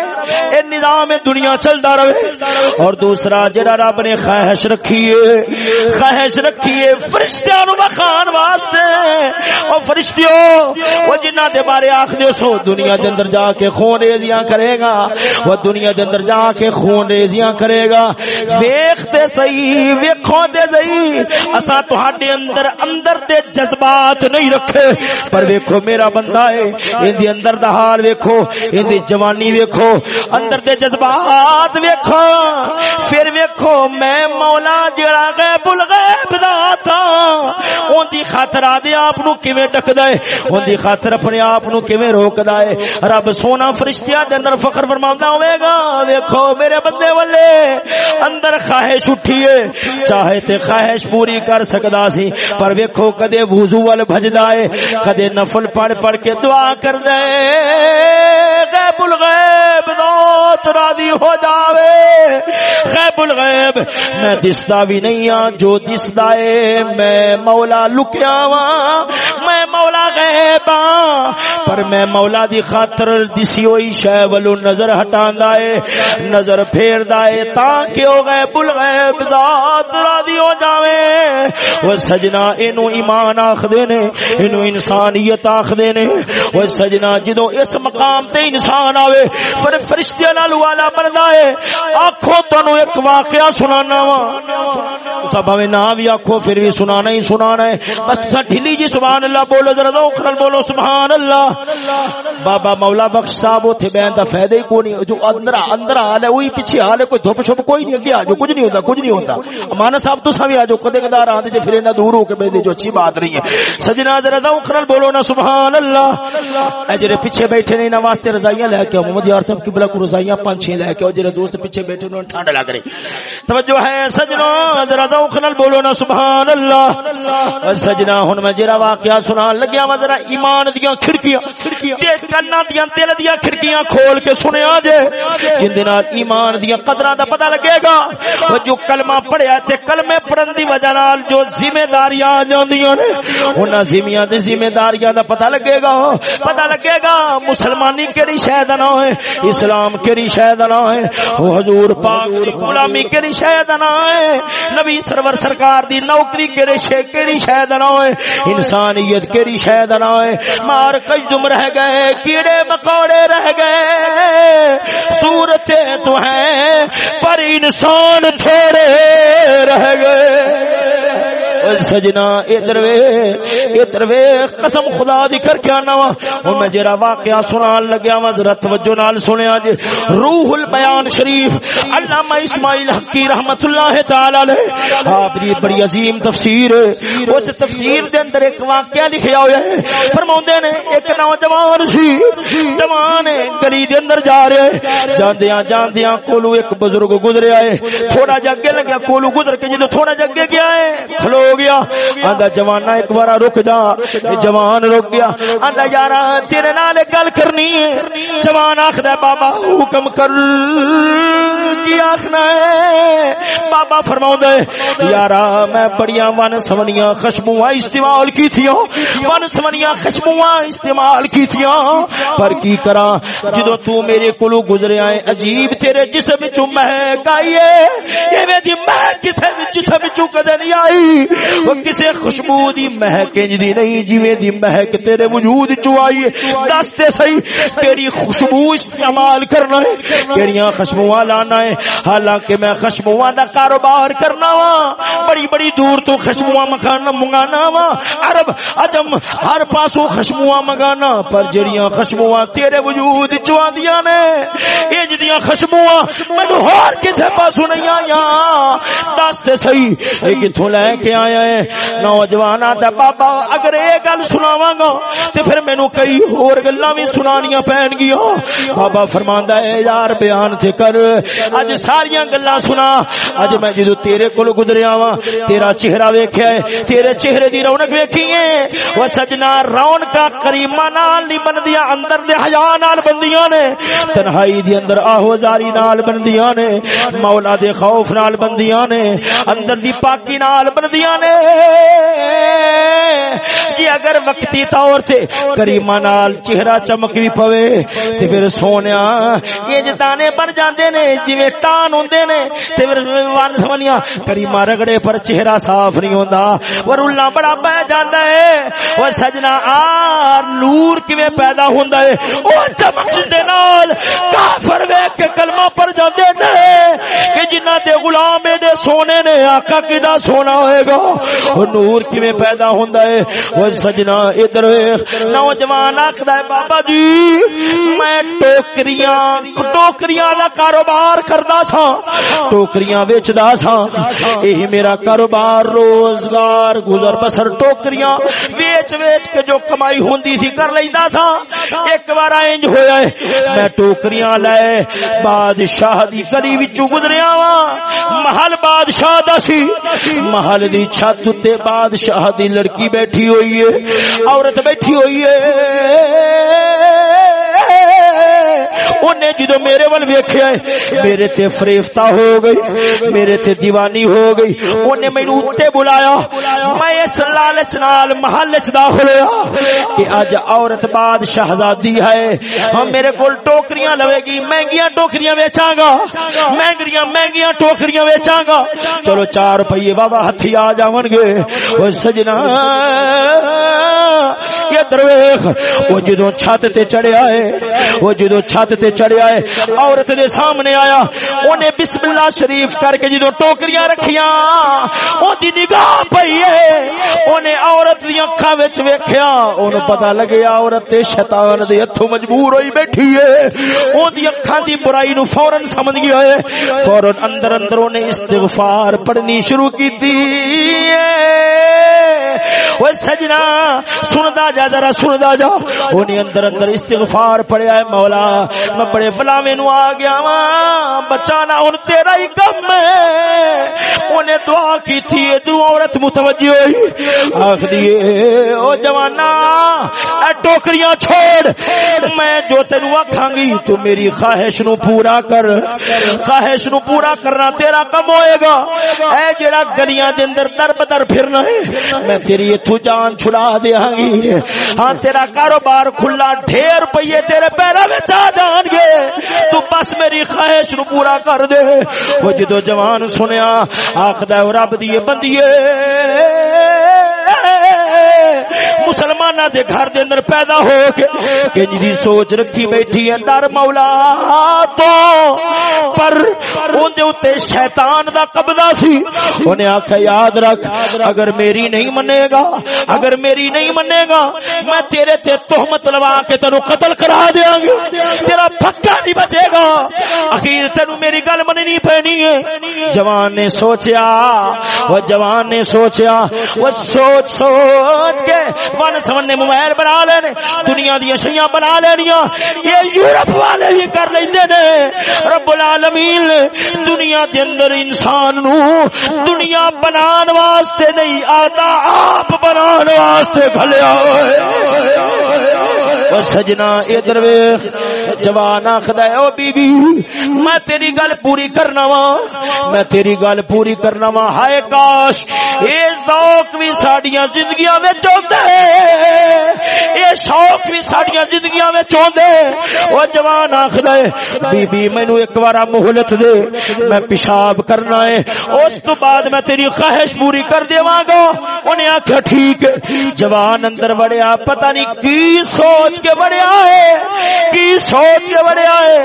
اے نظام دنیا چلدا رہے۔ اور دوسرا، جڑا رب نے خواہش رکھی ہے، خواہش رکھی ہے فرش فرشتیاں نو بخان واسطے۔ او فرشتیو او جنہ دے بارے آکھ دیو سو، دنیا دے اندر جا کے خون ریزیاں کرے گا۔ وہ دنیا دے اندر جا کے خون ریزیاں کرے گا۔ ویکھتے صحیح، ویکھو دے صحیح۔ اسا تہاڈے اندر اندر دے جذبات نہیں رکھے۔ پر ویکھو، میرا بندہ ہے این دی اندر دا حال ویکھو این دی جوانی ویکھو، اندر دے جذبات ویکھو۔ پھر ویکھو، میں مولا جڑا غیب الغیب ذات ہاں۔ اون دی خاطر آدے آپ نو کیویں ٹکدا ہے؟ اون دی خاطر اپنے آپ نو کیویں روکدا ہے؟ رب سونا فرشتیاں دے اندر فخر فرماوندا ہوے گا۔ ویکھو میرے بندے والے اندر خواہش اٹھی ہے۔ چاہے تے خواہش پوری کر سکدا سی، پر ویکھو کدے وضو ول بھجدا ہے، کدے نفل پڑھ پڑھ کے دعا کر دے غیب الغیب۔ ذات راضی ہو جاوے۔ غیب الغیب، میں دستا بھی نہیں ہاں جو دستا ہے۔ میں مولا لکیا وا ہاں۔ میں مولا غیبا پر میں مولا دی خاطر دسی ہوئی شے ولو نظر ہٹاندا ہے نظر پھیردا ہے تاں کہ او غیب الغیب ذات راضی ہو جاوے۔ او سجنا اینو ایمان آکھدے نے، اینو انسانیت آکھدے نے۔ او سجنا جدوں اس مقام تے انسان آوے، پر فرشتیاں نال والا بندا ہے آکھو تانوں ایک واقعہ سنانا وا۔ سب ہمیں نہ بھی آکھو پھر بھی سنانا ہی سنانا ہے بس ڈھیلی جی سبحان اللہ۔ اللہ بولو، ذرا ذوق بولو سبحان اللہ بابا مولا بخش صاحب، اوتھے بیان دا فائدہ ہی کوئی نہیں۔ جو اندر اندر حال ہے، وہی پیچھے حال ہے، کوئی دھوپ شپ کوئی نہیں، اگے آجو، کچھ نہیں ہوتا کچھ نہیں ہوتا امانت صاحب تو سب آجو، کدے کدار آندے جے پھر نہ دور ہو کے بیٹھے، جو اچھی بات نہیں ہے۔ سجنا، ذرا ذوق بولو نا سبحان اللہ اے جڑے پیچھے بیٹھے نے نہ واسطے رضائیاں لے کے محمد یار صاحب، قبلہ کو رضائیاں پانچ چھ لے کے او جڑے دوست پیچھے بیٹھے انہوں ٹھنڈ لگ رہی۔ توجہ ہے، سجنا، ذرا ذوق بولو نا سبحان اللہ سجنا، ہن میں جڑا واقعہ سنان لگیا وا ذرا ایمان دیاں کھڑکیاں تے کنا دیاں دل دیاں کھڑکیاں کھول کے سنیا جے جن دے نال ایمان دیاں قدراں دا پتہ لگے گا۔ او جو کلمہ پڑھیا تے کلمے پڑھن دی وجہ نال جو ذمہ داریاں آ جاندیاں نے انہاں ذمہ دی ذمہ داریاں دا پتہ لگے گا۔ پتہ لگے گا مسلمانی کیڑی شے دا نام ہے؟ اسلام کیڑی شے دا نام ہے؟ او حضور پاک دی غلامی کیڑی شے دا نام ہے؟ نبی سرور سرکار دی نوکری کیڑی شے کیڑی شے دا نام ہے؟ انسانیت کیڑی شے دا نام ہے مار کجم رہ گئے، کیڑے مکوڑے رہ گئے۔ صورتیں تو ہیں پر انسان تھوڑے رہ گئے۔ سجنا، ادھر وے ادھر وے قسم خدا دی کر کے آنا وا۔ ہن میں جڑا واقعہ سنان لگیا وا، ذرا توجہ نال سنیا جے روح البیان شریف، علامہ اسماعیل حقی رحمت اللہ تعالی علیہ۔ آپ دی بڑی عظیم تفسیر اس تفسیر دے اندر ایک واقعہ لکھیا ہوا ہے۔ فرماوندے نے، ایک نوجوان سی، جوان گلی دے اندر جا رہے جاندیاں جاندیاں، کولو ایک بزرگ گزریا ہے۔ تھوڑا جا اگے لگیا، کولو گزر کے جدوں تھوڑا جا اگے گیا ہے۔ کھلو۔ ہو گیا۔ آندا جوانا ایک بار رک جا۔ جوان رک گیا۔ آندا یارا تیرے نال گل کرنی ہے۔ جوان آکھدا بابا حکم کر۔ کی آخنا ہے؟ بابا فرماؤں دے یارا میں بڑیاں ون سونیاں خشموہاں استعمال کی تھیاں ون سونیاں خشموہاں استعمال کی تھیاں پر کی کرا جدو تو میرے کلو گزرے آئے، عجیب تیرے جسم چو مہک آئیے یہ میری مہک کسے جسم چو کدے نہیں آئی۔ وہ کسے خوشبو دی مہک انج دی نہیں جویں دی مہک تیرے وجود چو آئیے دستے صحیح، تیری خوشبو استعمال کرنا ہے۔ کیڑیاں خوشبوواں لانا ہے۔ حالانکہ میں خوشبوواں دا کاروبار کرنا وا بڑی بڑی دور تو خوشبوواں مکھانا منگانا وا عرب، عجم، ہر پاسوں خوشبوواں منگانا۔ پر جڑیاں خوشبوواں تیرے وجود چ آندیاں نے انج دیاں خوشبوواں مینوں ہور کسے پاسوں نہیں آیا دس تے صحیح، اے کتھوں لے کے آیا ہے؟ نوجوان آتا بابا، اگر اے گل سناواں گا تے پھر مینوں کئی ہور گلاں وی سنانیاں پین گیاں۔ بابا فرماندا ہے یار بیان تے کر اج ساری گلا سنا۔ اج میں جدو تیرے کول گزریا وا تیرا چہرہ ویکھیا ہے، تیرے چہرے دی رونق ویکھی ہے۔ او سجنا رونق کریمہ نال نہیں بندیاں اندر دے حیا نال بندیاں نے۔ تنہائی دی اندر آہوزاری نال بندیاں نے، مولا دے خوف نال بندیاں نے، اندر دی پاکی نال بندیاں نے جی اگر وقتی طور سے کریمہ نال چہرہ چمک بھی پوے تے پھر سونیا، یہ جتانے بن جاندے نے، جویں ٹان ہوندے نے، تے پھر وان سمنیا کریمہ رگڑے پر چہرہ صاف نہیں ہوندا۔ ور اللہ بڑا پہ جاندا ہے۔ او سجنا آ نور کیویں پیدا ہوندا ہے۔ او چمک دے نال کافر ویکھ کے کلمہ پڑھ جاندے نے۔ کہ جنہاں دے غلام دے سونے نے آقا کدا سونا ہوئے گا؟ او نور کیویں پیدا ہوندا ہے؟ او سجنا ادھر نوجوان آکھدا ہے، بابا جی میں ٹوکریاں ٹوکریاں دا کاروبار کردا سا ٹوکریاں ویچدا سا یہی میرا کاروبار، روزگار، گزر بسر ٹوکریاں ویچ ویچ کے جو کمائی ہوندی تھی کر لیندا تھا ایک بار انج ہویا ہے، میں ٹوکریاں لے بادشاہ دی گلی وچوں گزریا وا محل بادشاہ دا سی، محل دی چھت تے بادشاہ دی لڑکی بیٹھی ہوئی ہے عورت بیٹھی ہوئی ہے۔ انہیں جدو میرے ول ویکھیا ہے، میرے تے فریفتہ ہو گئی، میرے تے دیوانی ہو گئی۔ انہیں مینوں اوتے بلایا، میں اس لالچ نال محل وچ داخل ہویا کہ اج عورت بعد شہزادی ہے۔ ہم میرے کول ٹوکریاں لوے گی، مہنگیاں ٹوکریاں ویچاں گا۔ مہنگیاں مہنگیاں ٹوکریاں ویچاں گا۔ چلو چار روپیے بابا ہتھی آ جاون گے۔ او سجنا، یہ درویش وہ جدو چھت تے چڑھیا ہے وہ جدو چھت تے چڑھیا ہے، عورت دے سامنے آیا۔ اونے بسم اللہ شریف کر کے جدو ٹوکریاں رکھیاں او دی نگاہ پئی ہے۔ اونے عورت دی اکھاں وچ ویکھیا، اونوں پتہ لگیا عورت تے شیطان دے ہتھوں مجبور ہوئی بیٹھی ہے۔ او دی اکھاں دی برائی نو فورن سمجھ گیا ہے۔ فورن اندر اندر اونے استغفار پڑھنی شروع کیتی وہ سجنا، سندا جا، ذرا سندا جا۔ اونی اندر اندر استغفار پڑھیا ہے، مولا۔ میں بڑے بلاوے نو آ گیا وا بچانا ہن تیرا ہی کم ہے اونے دعا کی تھی دو عورت متوجہ ہوئی آکھ دیے او جوانا اے ٹوکریاں چھوڑ میں جو تینو آکھاں گی تو میری خواہش نو پورا کر خواہش نو پورا کرنا تیرا کم ہوئے گا اے جڑا گلیاں دے اندر در بدر پھرنا ہے میں تیری اتو جان چھڑا دیا گی ہاں تیرا کاروبار کھلا ڈھیر روپیے تیرے پیروں میں آ جان گے، تو بس میری خواہش نو پورا کر دے۔ وہ جدو جوان سنیا آخد رب دیے بندیے مسلمان دے گھر دے اندر پیدا ہو کے کہ جی سوچ رکھی بیٹھی ہے ڈر مولا تو۔ پر اون دے اوتے شیطان دا قبضہ سی۔ اونے آکھیا یاد رکھ، اگر میری نہیں منے گا، اگر میری نہیں منے گا، میں تیرے تے تہمت لوا کے تینو قتل کرا دیاں گے تیرا پھکا نہیں بچے گا۔ اخیر تینو میری گل مننی پینی ہے۔ جوان نے سوچیا، وہ جوان نے سوچیا، وہ سوچ سوچ کے فن سمن نے موبائل بنا لینے دنیا دیا شیاں بنا لینیاں یہ یورپ والے بھی کر لیندے نے۔ رب العالمین دنیا دے اندر انسان نو دنیا بنان واسطے نہیں، آتا آپ بنان واسطے بھلیا ہوئے۔ سجنا ادھر ویخ، جوان آخد ہے، او بی بی میں تیری گل پوری کرنا وا، میں تیری گل پوری کرنا وا۔ ہائے کاش، اے ذوق بھی ساڈیاں زندگیاں وچ ہوندا ہے۔ اے شوق بھی ساڈیاں زندگیاں وچ ہوندے او جوان آخد ہے بی بی مینوں ایک بار مہلت دے، میں پیشاب کرنا ہے۔ اس تو بعد میں تیری خواہش پوری کر دیواں گا۔ انہیں آخیا ٹھیک، جوان اندر وڑیا، پتہ نہیں کی سوچ سوچ کے وڑیا ہے۔ کی سوچ کے وڑیا ہے۔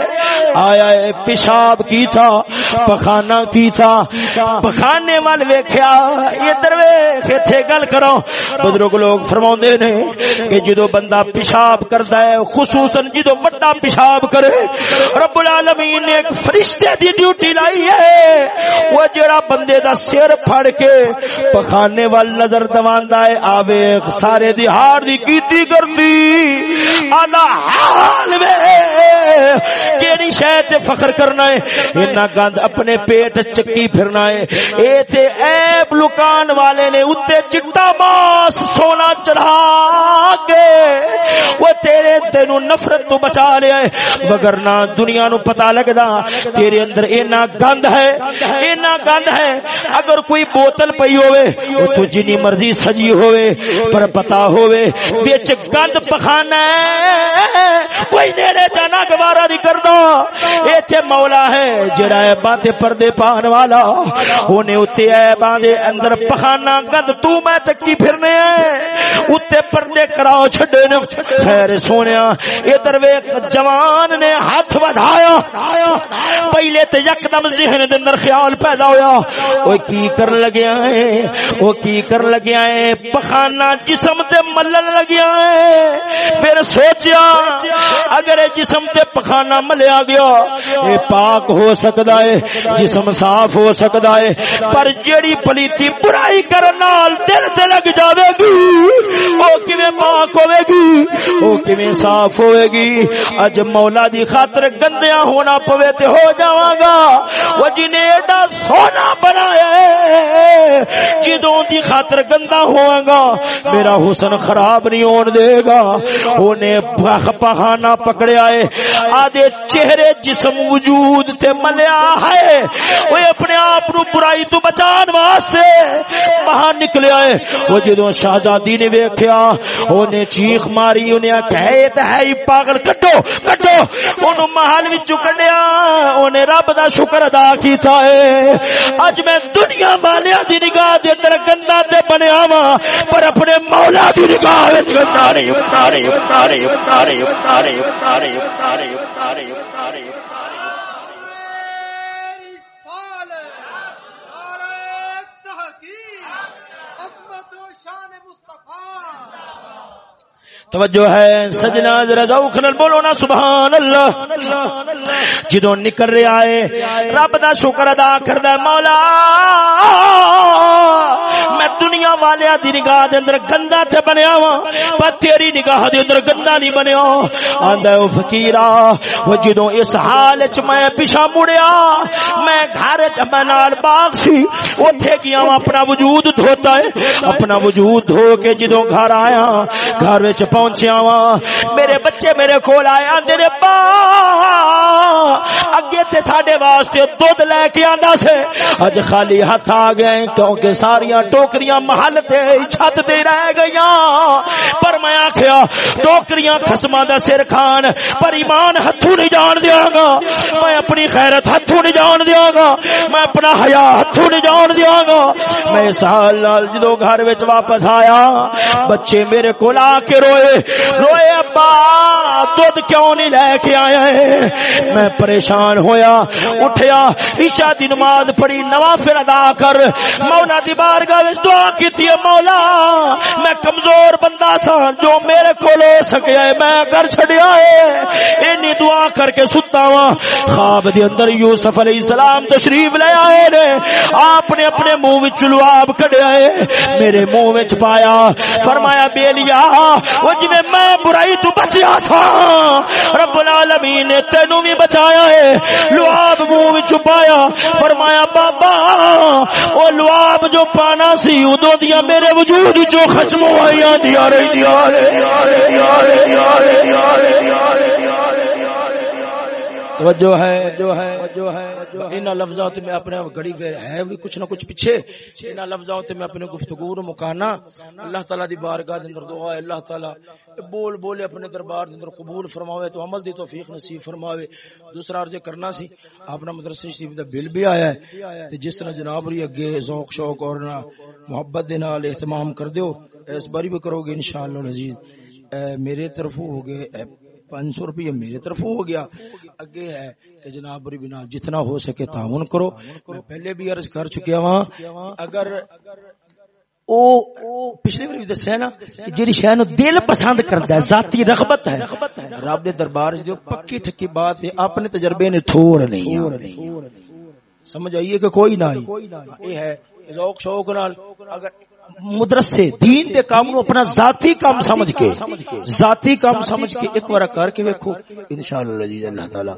آیا ہے، پیشاب کی تھا پخانا کی تھا۔ پخانے وال ویکھیا، ادھر ویکھ، ایتھے گل کرو۔ بزرگ لوگ فرماوندے نے کہ جدو بندہ پیشاب کردا ہے، خصوصا جدو بڑا پیشاب کرے، رب العالمین نے ایک فرشتے دی ڈیوٹی لائی ہے۔ وہ جڑا بندے دا سر پھڑ کے پخانے وال نظر دواندا ہے آوے سارے دہاڑ دی کیتی کرتی آنا حال ہاں، ہاں، وے کیڑی شے تے فخر کرنا ہے؟ اینا گند اپنے پیٹ چکی پھرنا ہے۔ اے تے عیب لکان والے نے اوتے چٹا ماس سونا چڑھا کے۔ وہ تیرے تینو نفرت تو بچا لیا ہے۔ وگرنہ دنیا نو پتہ لگدا تیرے اندر اینا گند ہے، اینا گند ہے۔ اگر کوئی بوتل پئی ہوئے وہ تو جنی مرضی سجی ہوئے پر پتا ہوئے بیچ گند پخانا ہے۔ کوئی نیڑے جانا گوارا نہیں کردا۔ ایتھے مولا ہے، جڑا ہے باتے پردے پان والا۔ اونے اوتے ہے باندے اندر پخانا گند تو میں چکی پھرنے ہیں۔ اوتے پردے کراؤ چھڈے نے خیر سونیا، ادھر ویکھ، جوان نے ہاتھ بڑھایا۔ پہلے تے یکدم ذہن دے اندر خیال پیدا ہویا۔ او کی کر لگیا ہے او کی کر لگیا ہے پخانا جسم تے ملن لگیا ہے پھر سوچیا اگر جسم تے پخانا ملیا گیا اے پاک ہو سکدا ہے جسم صاف ہو سکدا ہے پر جیڑی پلیتی برائی کرن نال دل تے لگ جاوے گی او کیویں پاک ہوے گی او کیویں صاف ہوے گی۔ اج مولا دی خاطر گندیاں ہونا پوے تے ہو جاواں گا۔ وہ جنے ایڈا سونا بنایا ہے جدوں دی خاطر گندا ہوواں گا میرا حسن خراب نہیں ہون دے گا۔ اونے بخ پہانا پکڑیا ہے۔ آدھے چہرے جسم وجود تے ملیا ہے۔ وہ اپنے آپ نو برائی تو بچان واسطے باہر نکلیا ہے۔ وہ جدوں شہزادی نے ویکھیا اونے چیخ ماری اونے کہے تے ہے ہی پاگل، کٹو کٹو! اونوں محل وچوں کڈیا اونے رب دا شکر ادا کیتا ہے۔ اج میں دنیا والیاں دی نگاہ دے اندر گندا تے بنیا وا پر اپنے مولا دی نگاہ وچ گندا نہیں ہوندا نہیں ہوندا نہیں توجہ ہے سجنا ذرا ذوق نال بولو نا سبحان اللہ جدوں نکل رہا ہے، رب دا شکر ادا کردا مولا۔ میں دنیا والے دی نگاہ دے اندر گندا تے بنیا وا پر تیری نگاہ دے اندر گندا نہیں بنیا۔ آندا او فقیرا، وہ جدوں اس حال وچ میں پیچھے مڑیا، میں گھر وچ میں نال باغ سی، اوتھے گیا ہاں، اپنا وجود دھوتا ہے۔ اپنا وجود دھو کے جدوں گھر آیا، گھر وچ پہنچیا وا میرے بچے میرے کول آئے آندے نے با اگے تے ساڈے واسطے دودھ لے کے آندا سے اج خالی ہاتھ آ گئے کیونکہ ساریاں ٹوکریاں محل تے چھت تے رہ گئیاں۔ پر میں آکھیا، ٹوکریاں خصماں دا سر کھان، پر ایمان ہتھوں نہیں جان دیاں گا۔ میں اپنی خیرت ہتھوں نہیں جان دیاں گا۔ میں اپنا حیا ہتھوں نہیں جان دیاں گا۔ میں اس حال نال جدوں گھر وچ واپس آیا، بچے میرے کول آ کے روئے۔ روئے، ابا، دودھ کیوں نہیں لے کے آیا ہے میں پریشان ہویا، اٹھیا، عشاء دی نماز پڑھی، نوافل ادا کر، مولا دی بارگاہ وچ دعا کیتی ہے مولا، میں کمزور بندہ سا جو میرے کول ہو سکیا ہے میں کر چھڈیا ہے۔ اینی دعا کر کے ستا وا خواب دے اندر یوسف علیہ السلام تشریف لے آئے نے۔ آپ نے اپنے منہ وچ لعاب کڈیا ہے۔ میرے منہ وچ پایا۔ فرمایا بیلیا او جویں جی میں برائی تو بچیا تھا رب العالمین نے تینو بھی بچایا ہے۔ لعاب منہ وچ پایا۔ فرمایا، بابا او لعاب جو پانا جانا سی ادو دیا میرے وجود چو خچمو آئی دیا رہی دیا رہی دیا رہی دیا رہی دیا رہی توجہ ہے۔ جو ہے۔ جو ہے۔ ان لفظات میں اپنے گڑی ہے بھی کچھ نہ کچھ پیچھے۔ ان لفظات میں اپنے گفتگو مکانا۔ اللہ تعالی دی بارگاہ دے اندر دعا ہے۔ اللہ تعالی بول بولے اپنے دربار دے اندر قبول فرماوے تو عمل دی توفیق نصیب فرماوے۔ دوسرا عرض کرنا سی اپنا مدرسہ شریف دا بل بھی آیا ہے۔ تے جس طرح جناب ری اگے ذوق شوق اور محبت دے نال اہتمام کر دیو اس باری بھی کرو گے انشاءاللہ العزیز۔ میرے طرف ہو گئے پانچ سو روپیہ میرے طرف ہو گیا۔ اگے ہے کہ جناب بنا جتنا ہو سکے تعاون کرو۔ میں پہلے بھی عرض کر چکیا ہاں اگر او پچھلی بار بھی دسیا نا کہ جیڑی شے نو دل پسند کردا ہے، ذاتی رغبت ہے۔ رب دے دربار جو پکی ٹھکی بات ہے، اپنے تجربے نے تھوڑ نہیں سمجھ آئیے کہ کوئی نہ آئی؟ یہ ہے ذوق شوق نال اگر مدرسے دین دے کام نو اپنا ذاتی کام سمجھ کے ذاتی کام سمجھ کے ایک بار کر کے ویکھو۔ انشاءاللہ اللہ تعالی۔